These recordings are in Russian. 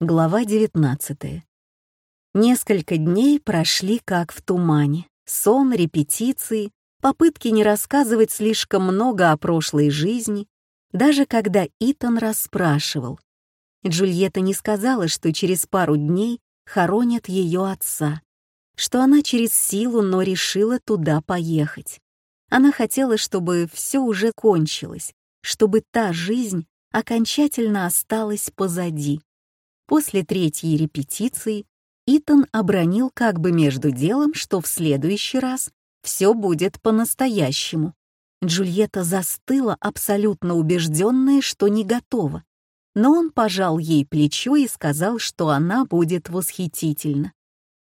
Глава 19. Несколько дней прошли как в тумане. Сон, репетиции, попытки не рассказывать слишком много о прошлой жизни, даже когда Итан расспрашивал. Джульетта не сказала, что через пару дней хоронят ее отца, что она через силу, но решила туда поехать. Она хотела, чтобы все уже кончилось, чтобы та жизнь окончательно осталась позади. После третьей репетиции Итан обронил как бы между делом, что в следующий раз все будет по-настоящему. Джульетта застыла, абсолютно убежденная, что не готова. Но он пожал ей плечо и сказал, что она будет восхитительна.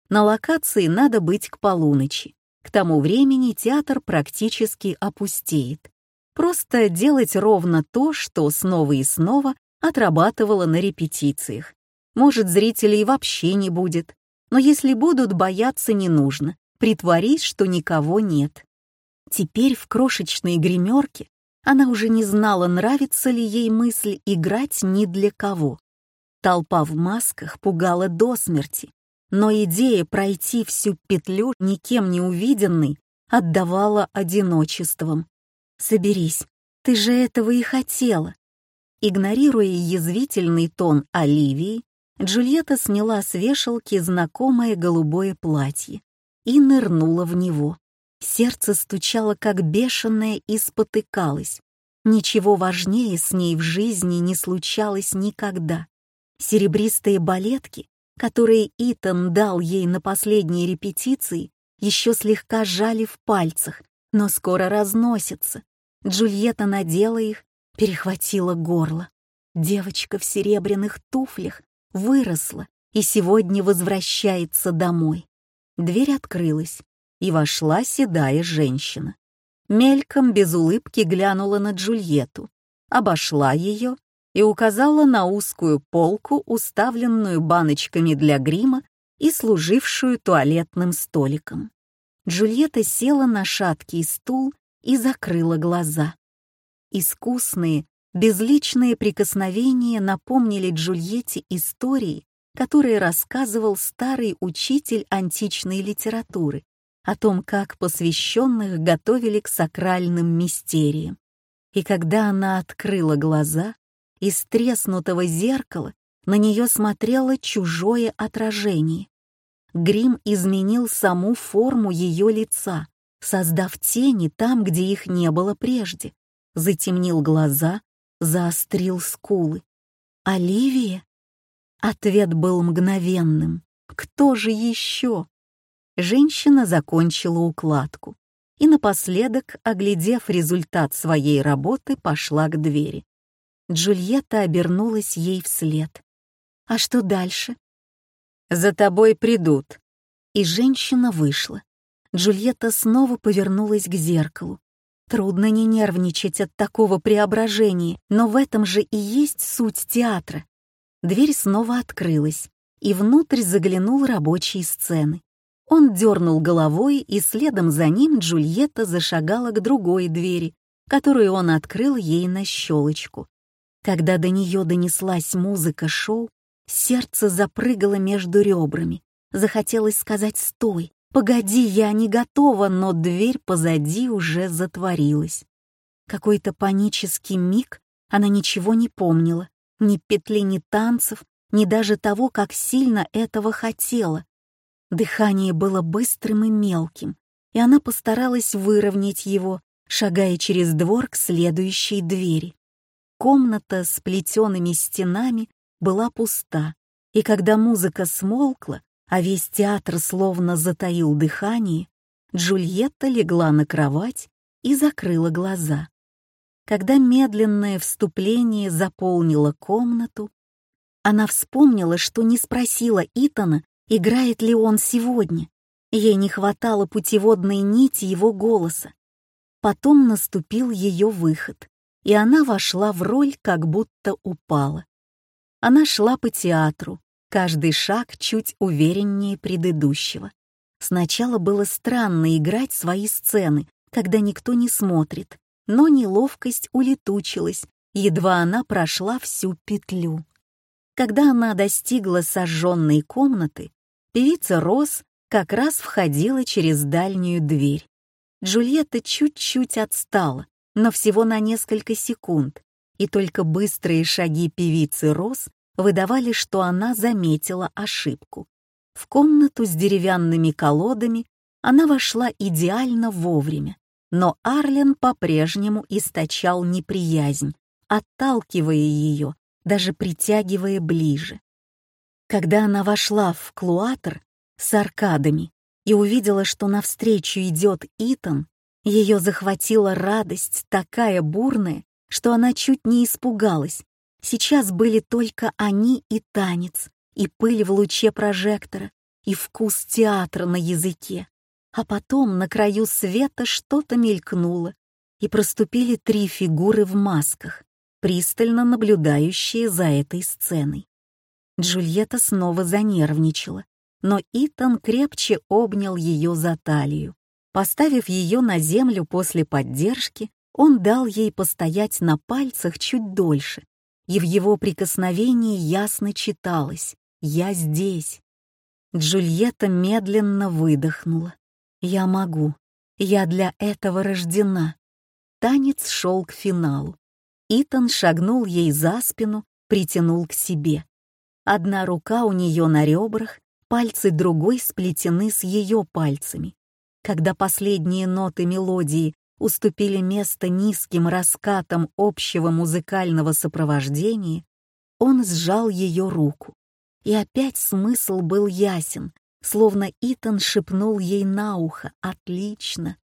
На локации надо быть к полуночи. К тому времени театр практически опустеет. Просто делать ровно то, что снова и снова отрабатывала на репетициях. Может, зрителей вообще не будет. Но если будут, бояться не нужно. Притворись, что никого нет. Теперь в крошечной гримерке она уже не знала, нравится ли ей мысль играть ни для кого. Толпа в масках пугала до смерти, но идея пройти всю петлю никем не увиденной отдавала одиночеством. «Соберись, ты же этого и хотела». Игнорируя язвительный тон Оливии, Джульетта сняла с вешалки знакомое голубое платье и нырнула в него. Сердце стучало как бешеное и спотыкалось. Ничего важнее с ней в жизни не случалось никогда. Серебристые балетки, которые Итан дал ей на последней репетиции, еще слегка сжали в пальцах, но скоро разносятся. Джульетта надела их, перехватила горло. Девочка в серебряных туфлях выросла и сегодня возвращается домой. Дверь открылась, и вошла седая женщина. Мельком без улыбки глянула на Джульетту, обошла ее и указала на узкую полку, уставленную баночками для грима и служившую туалетным столиком. Джульетта села на шаткий стул и закрыла глаза. Искусные, Безличные прикосновения напомнили Джульетте истории, которые рассказывал старый учитель античной литературы о том, как посвященных готовили к сакральным мистериям. И когда она открыла глаза, из треснутого зеркала на нее смотрело чужое отражение. Грим изменил саму форму ее лица, создав тени там, где их не было прежде, затемнил глаза заострил скулы. «Оливия?» Ответ был мгновенным. «Кто же еще?» Женщина закончила укладку и напоследок, оглядев результат своей работы, пошла к двери. Джульетта обернулась ей вслед. «А что дальше?» «За тобой придут». И женщина вышла. Джульетта снова повернулась к зеркалу. Трудно не нервничать от такого преображения, но в этом же и есть суть театра. Дверь снова открылась, и внутрь заглянул рабочий сцены. Он дернул головой, и следом за ним Джульетта зашагала к другой двери, которую он открыл ей на щелочку. Когда до нее донеслась музыка шоу, сердце запрыгало между ребрами. Захотелось сказать «стой», «Погоди, я не готова», но дверь позади уже затворилась. Какой-то панический миг она ничего не помнила, ни петли, ни танцев, ни даже того, как сильно этого хотела. Дыхание было быстрым и мелким, и она постаралась выровнять его, шагая через двор к следующей двери. Комната с плетеными стенами была пуста, и когда музыка смолкла, а весь театр словно затаил дыхание, Джульетта легла на кровать и закрыла глаза. Когда медленное вступление заполнило комнату, она вспомнила, что не спросила Итана, играет ли он сегодня. Ей не хватало путеводной нити его голоса. Потом наступил ее выход, и она вошла в роль, как будто упала. Она шла по театру, Каждый шаг чуть увереннее предыдущего. Сначала было странно играть свои сцены, когда никто не смотрит, но неловкость улетучилась, едва она прошла всю петлю. когда она достигла сожженной комнаты, певица Рос как раз входила через дальнюю дверь. Джульетта чуть-чуть отстала, но всего на несколько секунд, и только быстрые шаги певицы Рос выдавали, что она заметила ошибку. В комнату с деревянными колодами она вошла идеально вовремя, но Арлен по-прежнему источал неприязнь, отталкивая ее, даже притягивая ближе. Когда она вошла в клуатр с аркадами и увидела, что навстречу идет Итан, ее захватила радость такая бурная, что она чуть не испугалась. Сейчас были только они и танец, и пыль в луче прожектора, и вкус театра на языке. А потом на краю света что-то мелькнуло, и проступили три фигуры в масках, пристально наблюдающие за этой сценой. Джульетта снова занервничала, но Итан крепче обнял ее за талию. Поставив ее на землю после поддержки, он дал ей постоять на пальцах чуть дольше, и в его прикосновении ясно читалось «Я здесь». Джульетта медленно выдохнула. «Я могу. Я для этого рождена». Танец шел к финалу. Итан шагнул ей за спину, притянул к себе. Одна рука у нее на ребрах, пальцы другой сплетены с ее пальцами. Когда последние ноты мелодии уступили место низким раскатам общего музыкального сопровождения, он сжал ее руку. И опять смысл был ясен, словно Итан шепнул ей на ухо «Отлично!».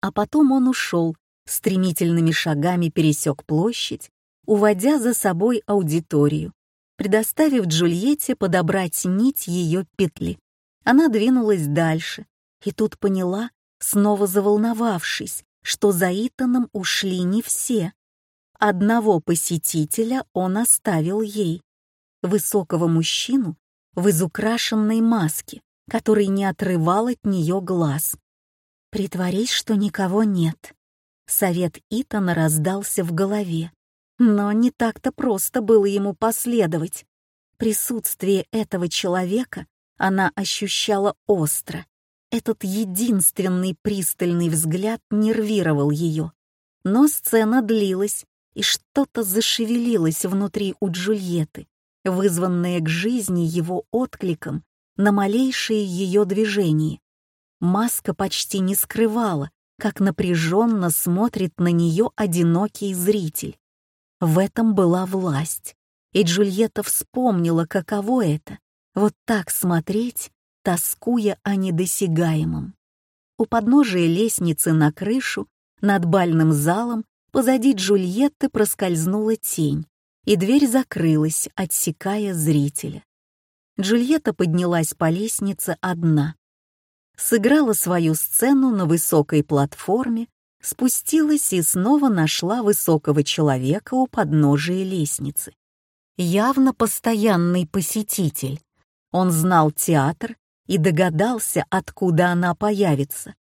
А потом он ушел, стремительными шагами пересек площадь, уводя за собой аудиторию, предоставив Джульетте подобрать нить ее петли. Она двинулась дальше, и тут поняла, снова заволновавшись, что за Итаном ушли не все. Одного посетителя он оставил ей, высокого мужчину в изукрашенной маске, который не отрывал от нее глаз. «Притворись, что никого нет». Совет Итана раздался в голове, но не так-то просто было ему последовать. Присутствие этого человека она ощущала остро, этот единственный пристальный взгляд нервировал ее. Но сцена длилась, и что-то зашевелилось внутри у Джульетты, вызванное к жизни его откликом на малейшие ее движения. Маска почти не скрывала, как напряженно смотрит на нее одинокий зритель. В этом была власть, и Джульетта вспомнила, каково это — вот так смотреть тоскуя о недосягаемом. У подножия лестницы на крышу, над бальным залом, позади Джульетты проскользнула тень, и дверь закрылась, отсекая зрителя. Джульетта поднялась по лестнице одна. Сыграла свою сцену на высокой платформе, спустилась и снова нашла высокого человека у подножия лестницы. Явно постоянный посетитель. Он знал театр и догадался, откуда она появится.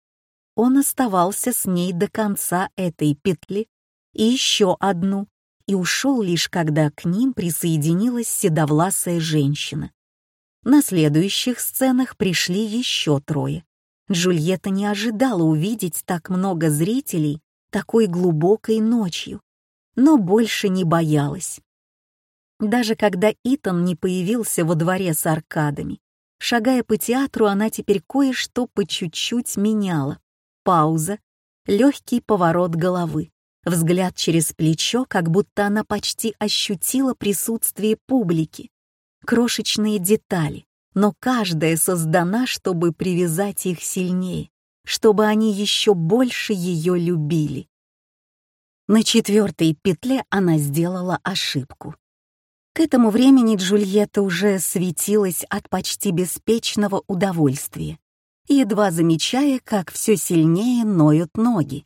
Он оставался с ней до конца этой петли и еще одну, и ушел лишь когда к ним присоединилась седовласая женщина. На следующих сценах пришли еще трое. Джульетта не ожидала увидеть так много зрителей такой глубокой ночью, но больше не боялась. Даже когда Итан не появился во дворе с аркадами, Шагая по театру, она теперь кое-что по чуть-чуть меняла. Пауза, легкий поворот головы, взгляд через плечо, как будто она почти ощутила присутствие публики. Крошечные детали, но каждая создана, чтобы привязать их сильнее, чтобы они еще больше ее любили. На четвертой петле она сделала ошибку. К этому времени Джульетта уже светилась от почти беспечного удовольствия, едва замечая, как все сильнее ноют ноги.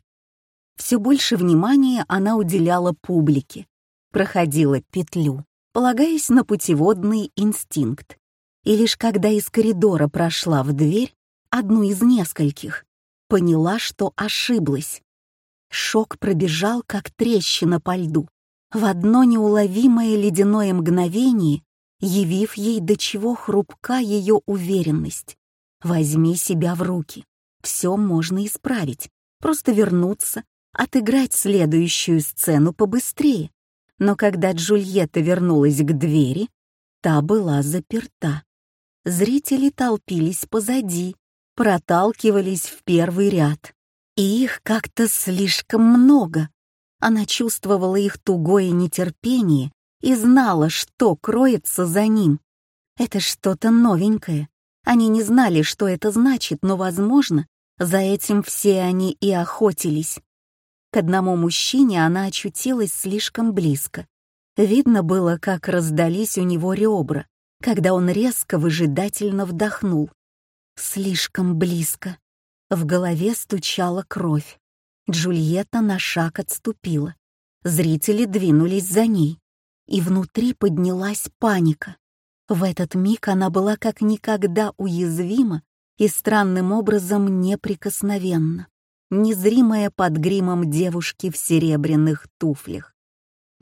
Все больше внимания она уделяла публике, проходила петлю, полагаясь на путеводный инстинкт. И лишь когда из коридора прошла в дверь, одну из нескольких, поняла, что ошиблась. Шок пробежал, как трещина по льду в одно неуловимое ледяное мгновение, явив ей до чего хрупка ее уверенность. Возьми себя в руки. Все можно исправить. Просто вернуться, отыграть следующую сцену побыстрее. Но когда Джульетта вернулась к двери, та была заперта. Зрители толпились позади, проталкивались в первый ряд. И их как-то слишком много. Она чувствовала их тугое нетерпение и знала, что кроется за ним. Это что-то новенькое. Они не знали, что это значит, но, возможно, за этим все они и охотились. К одному мужчине она очутилась слишком близко. Видно было, как раздались у него ребра, когда он резко выжидательно вдохнул. Слишком близко. В голове стучала кровь. Джульетта на шаг отступила. Зрители двинулись за ней. И внутри поднялась паника. В этот миг она была как никогда уязвима и странным образом неприкосновенна, незримая под гримом девушки в серебряных туфлях.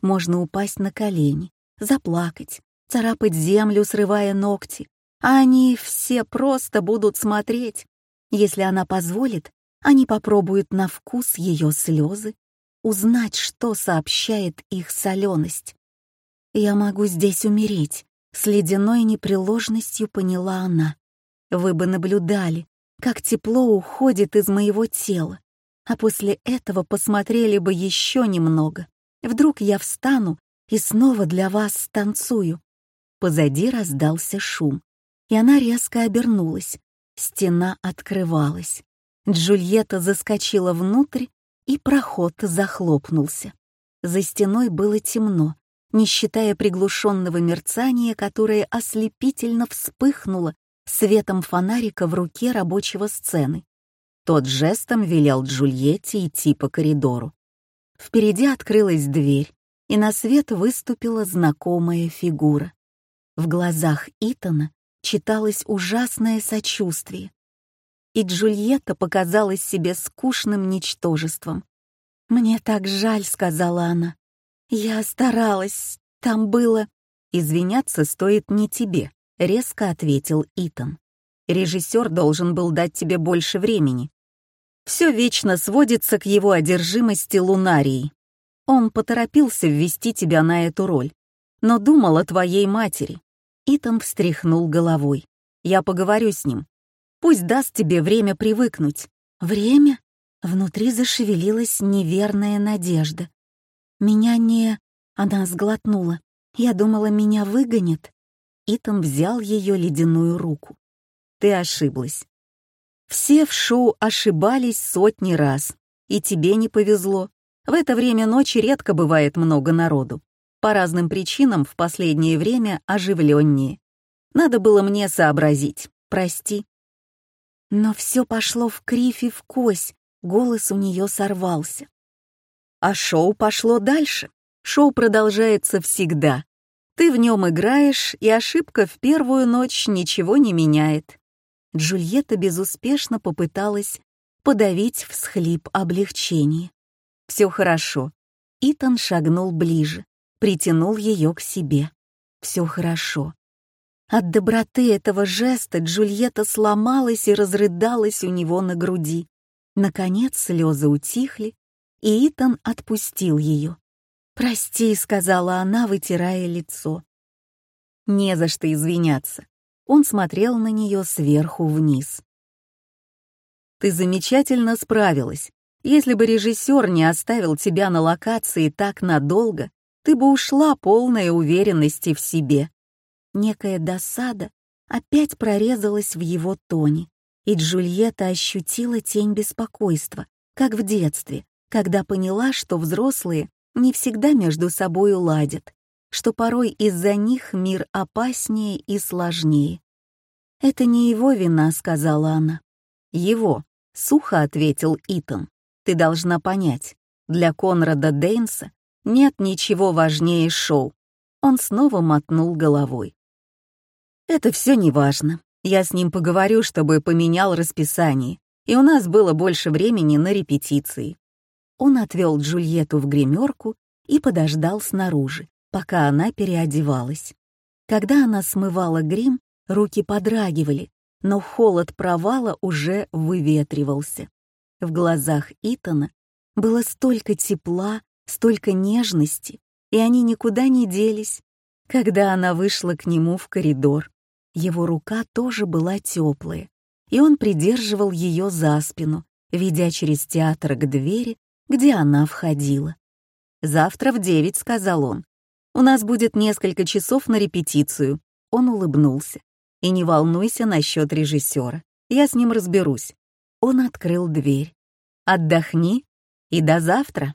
Можно упасть на колени, заплакать, царапать землю, срывая ногти, а они все просто будут смотреть. Если она позволит, они попробуют на вкус ее слезы, узнать, что сообщает их соленость. «Я могу здесь умереть», — с ледяной непреложностью поняла она. «Вы бы наблюдали, как тепло уходит из моего тела, а после этого посмотрели бы еще немного. Вдруг я встану и снова для вас станцую». Позади раздался шум, и она резко обернулась. Стена открывалась. Джульетта заскочила внутрь, и проход захлопнулся. За стеной было темно, не считая приглушенного мерцания, которое ослепительно вспыхнуло светом фонарика в руке рабочего сцены. Тот жестом велел Джульетте идти по коридору. Впереди открылась дверь, и на свет выступила знакомая фигура. В глазах Итана читалось ужасное сочувствие, и Джульетта показалась себе скучным ничтожеством. «Мне так жаль», — сказала она. «Я старалась, там было...» «Извиняться стоит не тебе», — резко ответил Итан. «Режиссер должен был дать тебе больше времени. Все вечно сводится к его одержимости лунарией. Он поторопился ввести тебя на эту роль, но думал о твоей матери». Итан встряхнул головой. «Я поговорю с ним. Пусть даст тебе время привыкнуть. Время? Внутри зашевелилась неверная надежда. Меня не... Она сглотнула. Я думала, меня выгонят. Итан взял ее ледяную руку. Ты ошиблась. Все в шоу ошибались сотни раз. И тебе не повезло. В это время ночи редко бывает много народу. По разным причинам в последнее время оживленнее. Надо было мне сообразить. Прости. Но все пошло в кривь и в кось, голос у нее сорвался. А шоу пошло дальше. Шоу продолжается всегда. Ты в нем играешь, и ошибка в первую ночь ничего не меняет. Джульетта безуспешно попыталась подавить всхлип облегчения. Все хорошо. Итан шагнул ближе, притянул ее к себе. Все хорошо. От доброты этого жеста Джульетта сломалась и разрыдалась у него на груди. Наконец слезы утихли, и Итан отпустил ее. «Прости», — сказала она, вытирая лицо. «Не за что извиняться». Он смотрел на нее сверху вниз. «Ты замечательно справилась. Если бы режиссер не оставил тебя на локации так надолго, ты бы ушла полной уверенности в себе. Некая досада опять прорезалась в его тоне, и Джульетта ощутила тень беспокойства, как в детстве, когда поняла, что взрослые не всегда между собой уладят, что порой из-за них мир опаснее и сложнее. «Это не его вина», — сказала она. «Его», — сухо ответил Итан. «Ты должна понять, для Конрада Дейнса нет ничего важнее шоу». Он снова мотнул головой. Это все неважно. Я с ним поговорю, чтобы поменял расписание, и у нас было больше времени на репетиции. Он отвел Джульетту в гримерку и подождал снаружи, пока она переодевалась. Когда она смывала грим, руки подрагивали, но холод провала уже выветривался. В глазах Итана было столько тепла, столько нежности, и они никуда не делись. Когда она вышла к нему в коридор, его рука тоже была теплая, и он придерживал ее за спину, ведя через театр к двери, где она входила. «Завтра в девять», — сказал он. «У нас будет несколько часов на репетицию». Он улыбнулся. «И не волнуйся насчет режиссера. Я с ним разберусь». Он открыл дверь. «Отдохни и до завтра».